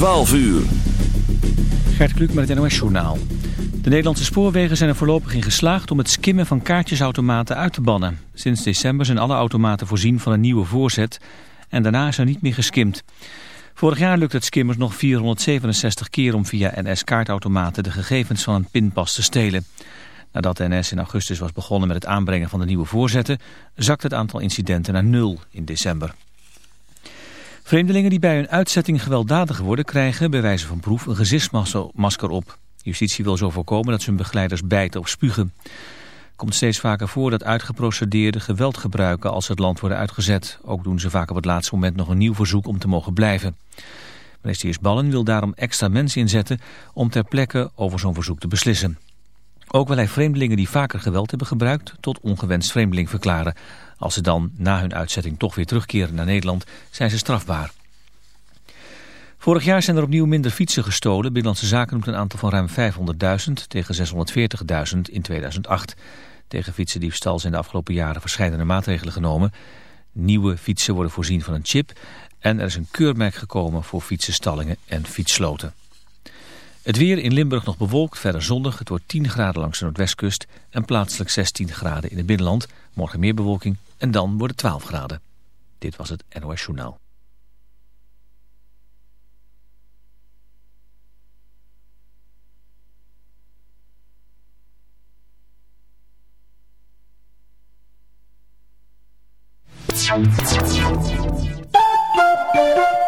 12 uur. Gert Kluk met het NOS Journaal. De Nederlandse spoorwegen zijn er voorlopig in geslaagd om het skimmen van kaartjesautomaten uit te bannen. Sinds december zijn alle automaten voorzien van een nieuwe voorzet en daarna is er niet meer geskimd. Vorig jaar lukte het skimmers nog 467 keer om via NS-kaartautomaten de gegevens van een pinpas te stelen. Nadat de NS in augustus was begonnen met het aanbrengen van de nieuwe voorzetten, zakt het aantal incidenten naar nul in december. Vreemdelingen die bij hun uitzetting gewelddadig worden krijgen bij wijze van proef een gezichtsmasker op. Justitie wil zo voorkomen dat ze hun begeleiders bijten of spugen. Het komt steeds vaker voor dat uitgeprocedeerden geweld gebruiken als ze het land worden uitgezet. Ook doen ze vaak op het laatste moment nog een nieuw verzoek om te mogen blijven. Minister Ballen wil daarom extra mensen inzetten om ter plekke over zo'n verzoek te beslissen. Ook wil hij vreemdelingen die vaker geweld hebben gebruikt tot ongewenst vreemdeling verklaren. Als ze dan na hun uitzetting toch weer terugkeren naar Nederland, zijn ze strafbaar. Vorig jaar zijn er opnieuw minder fietsen gestolen. Binnenlandse Zaken noemt een aantal van ruim 500.000 tegen 640.000 in 2008. Tegen fietsendiefstal zijn de afgelopen jaren verschillende maatregelen genomen. Nieuwe fietsen worden voorzien van een chip en er is een keurmerk gekomen voor fietsenstallingen en fietssloten. Het weer in Limburg nog bewolkt, verder zonnig. Het wordt 10 graden langs de noordwestkust en plaatselijk 16 graden in het binnenland. Morgen meer bewolking en dan wordt het 12 graden. Dit was het NOS Journaal.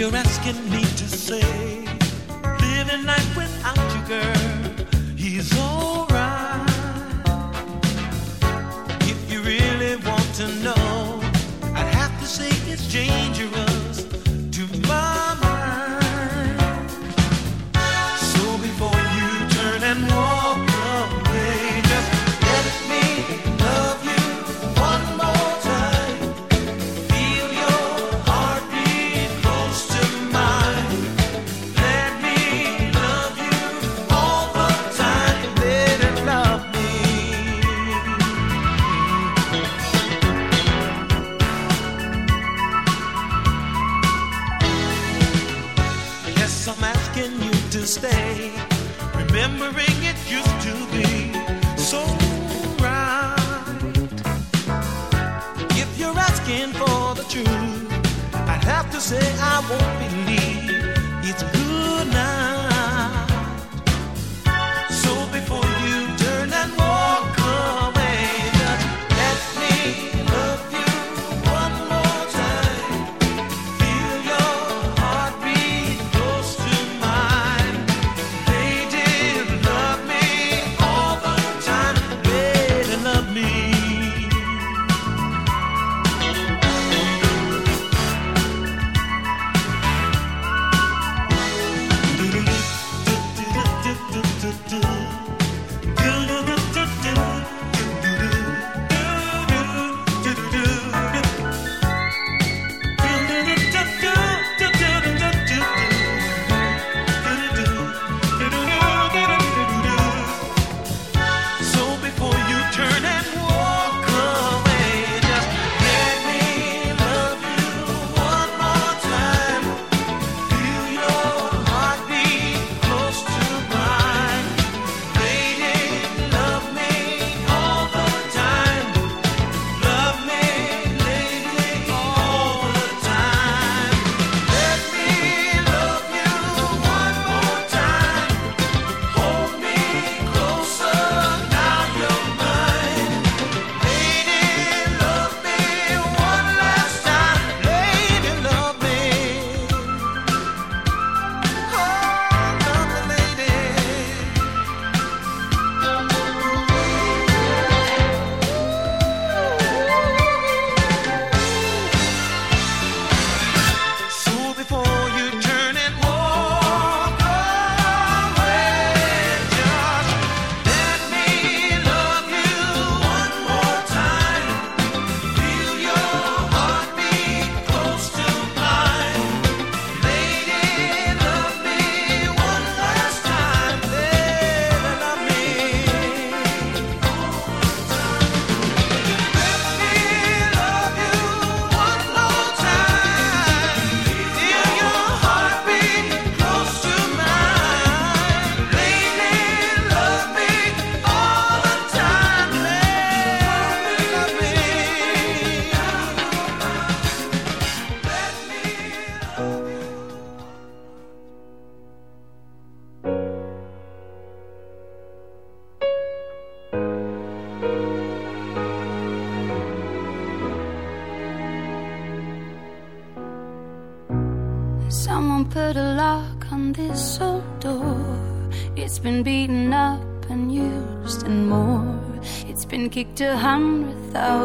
You're asking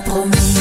promis.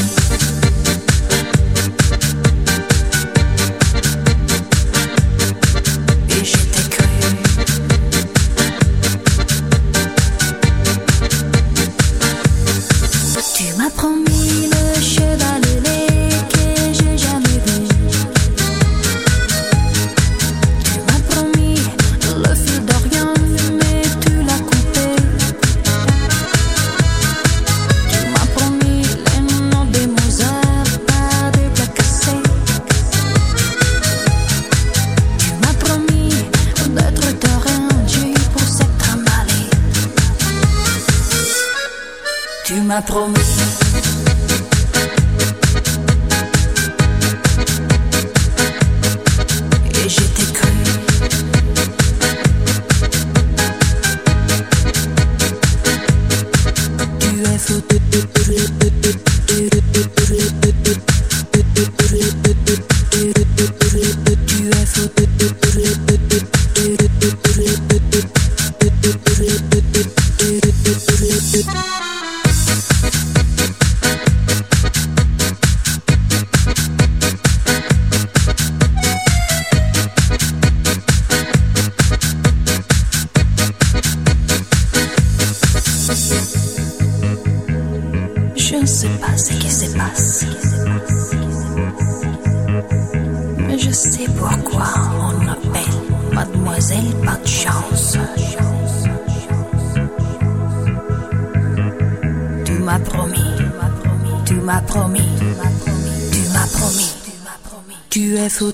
tu m'as promis, tu m'as promis, tu m'as promis, es faux.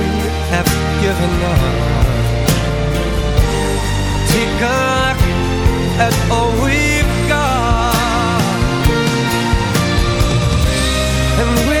have given up. Take a at all we've got. And with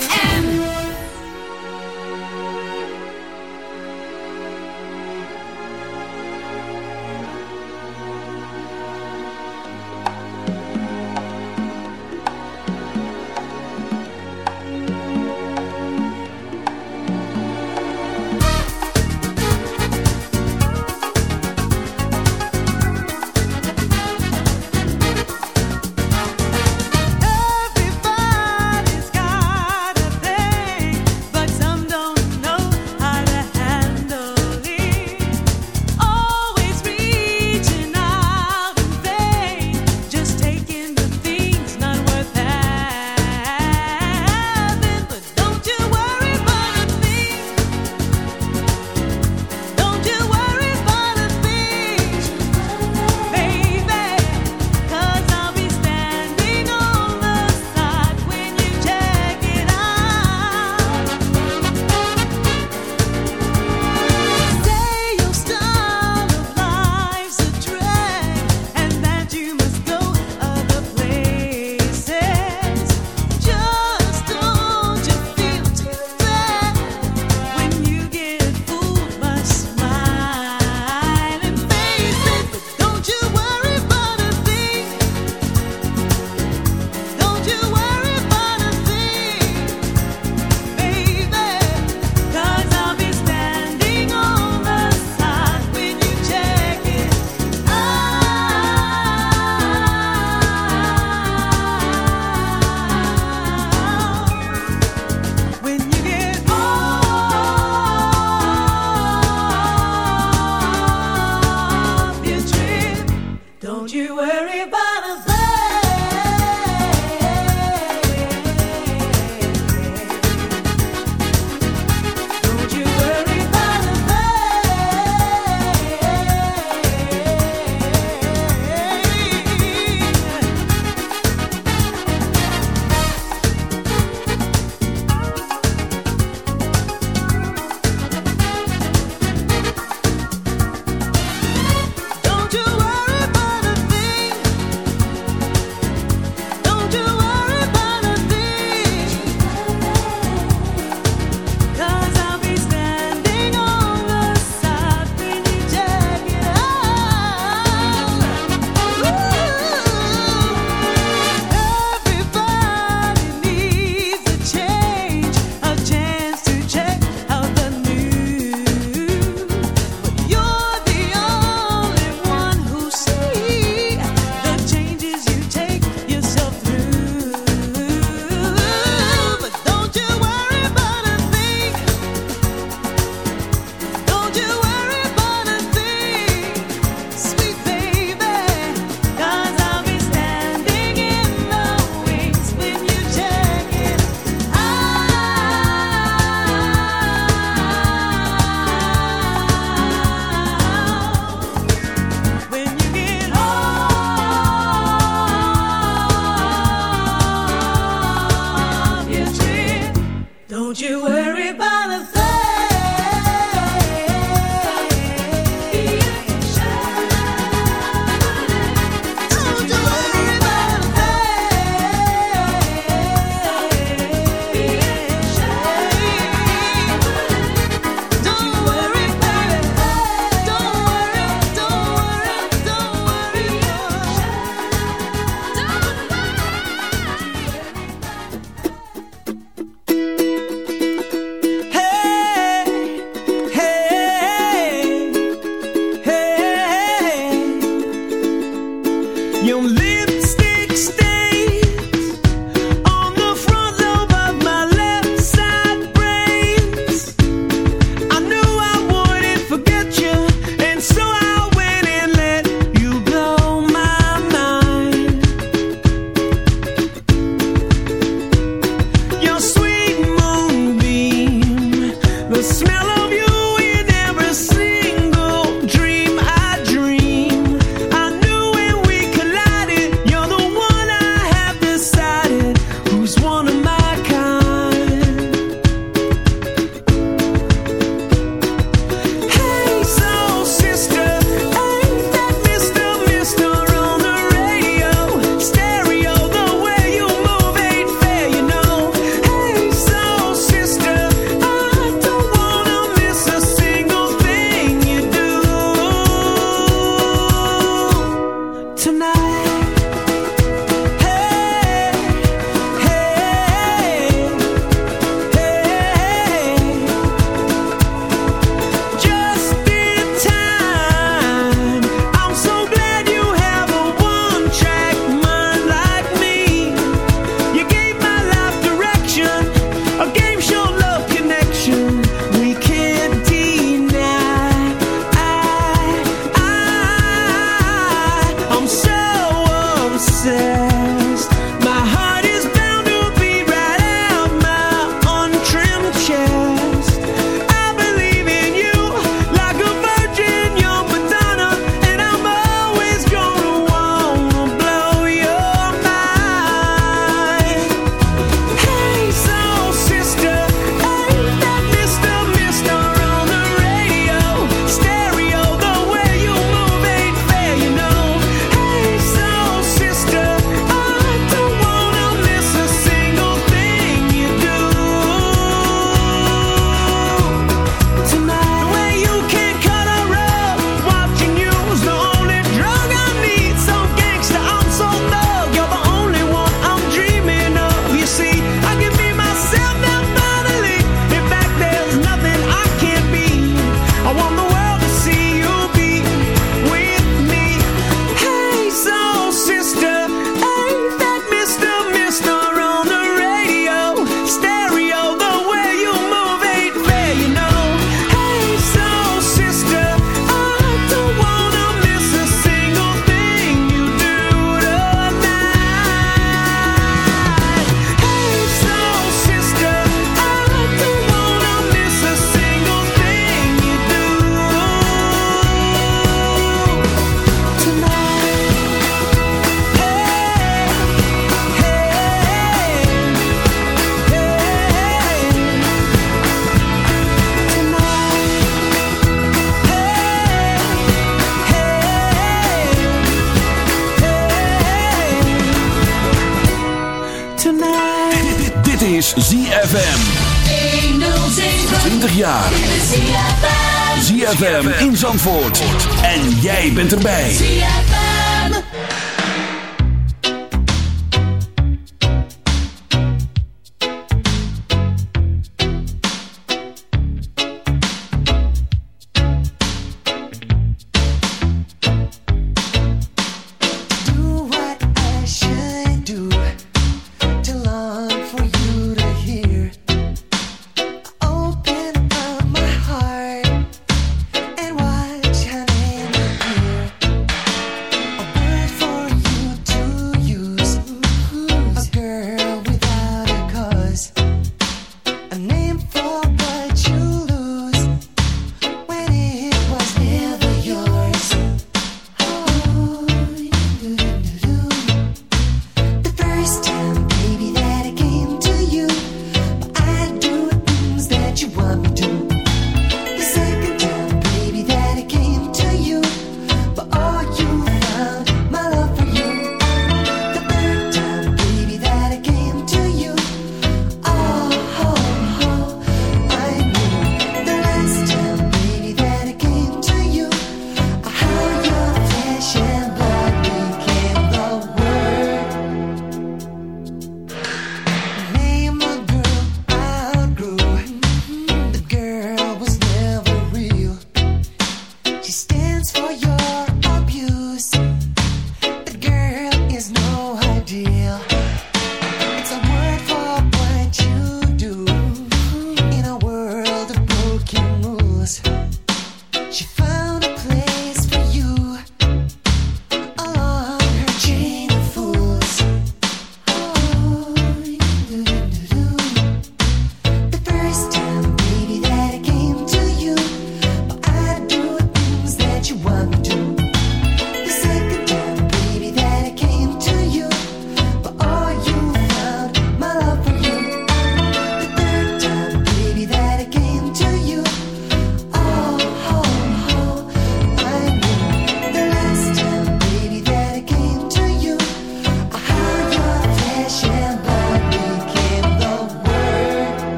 En jij bent erbij.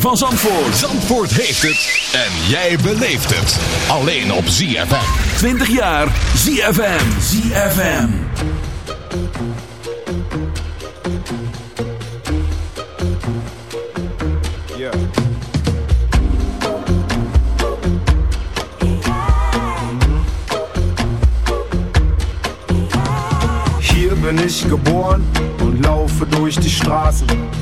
Van Zandvoort. Zandvoort heeft het en jij beleeft het. Alleen op ZFM. 20 jaar ZFM. ZFM. Hier bin ich geboren und laufe durch die Straßen.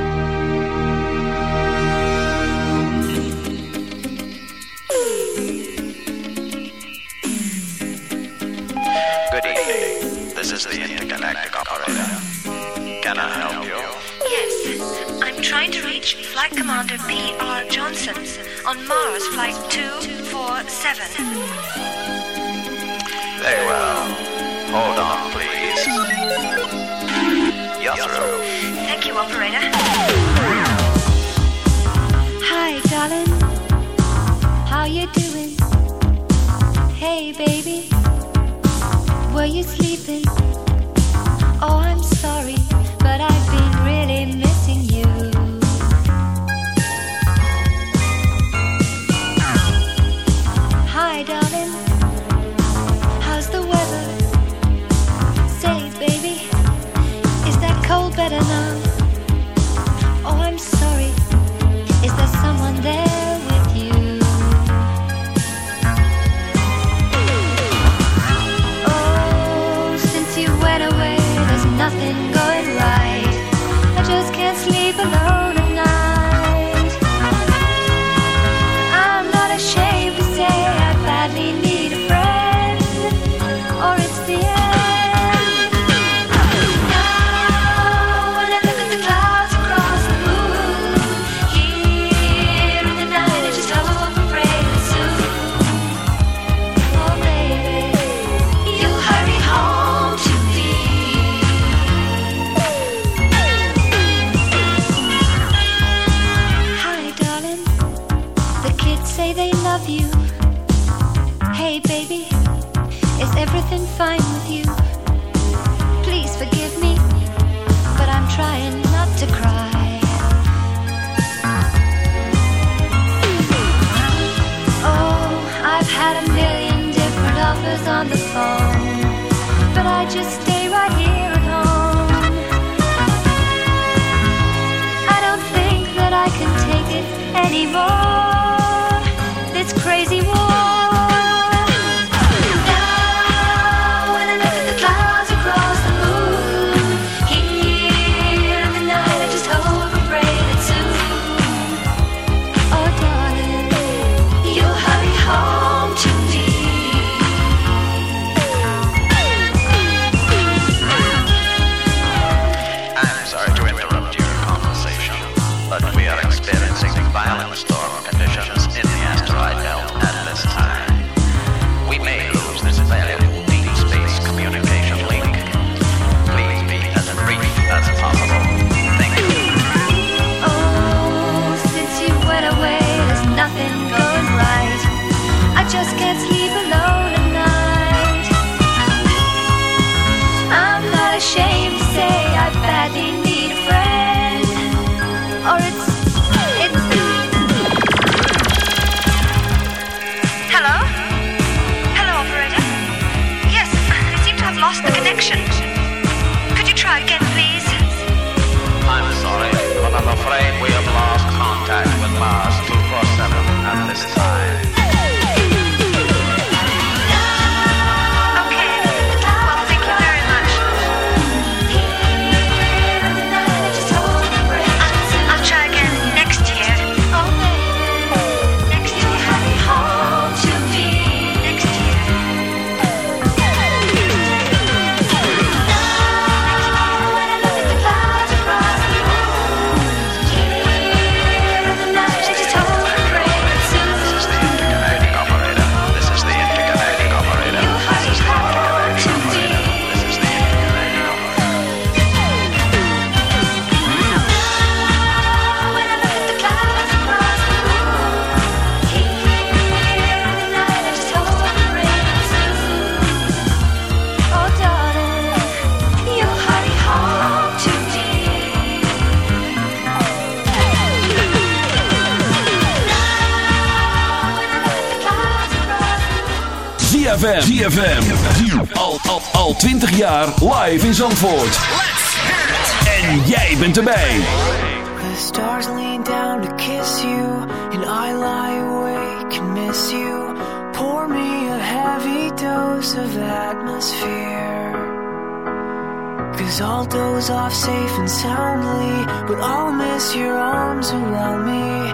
was flight 247. Very well. Hold on, please. You're. Thank you, operator. Hi, darling. How you doing? Hey, baby. Were you sleeping? Oh, I'm sorry. I don't. ZFM. Al, al, al 20 jaar live in Zandvoort. En jij bent erbij. The stars lean down to kiss you, and I lie awake and miss you. Pour me a heavy dose of atmosphere. Cause I'll doze off safe and soundly, but I'll miss your arms around me.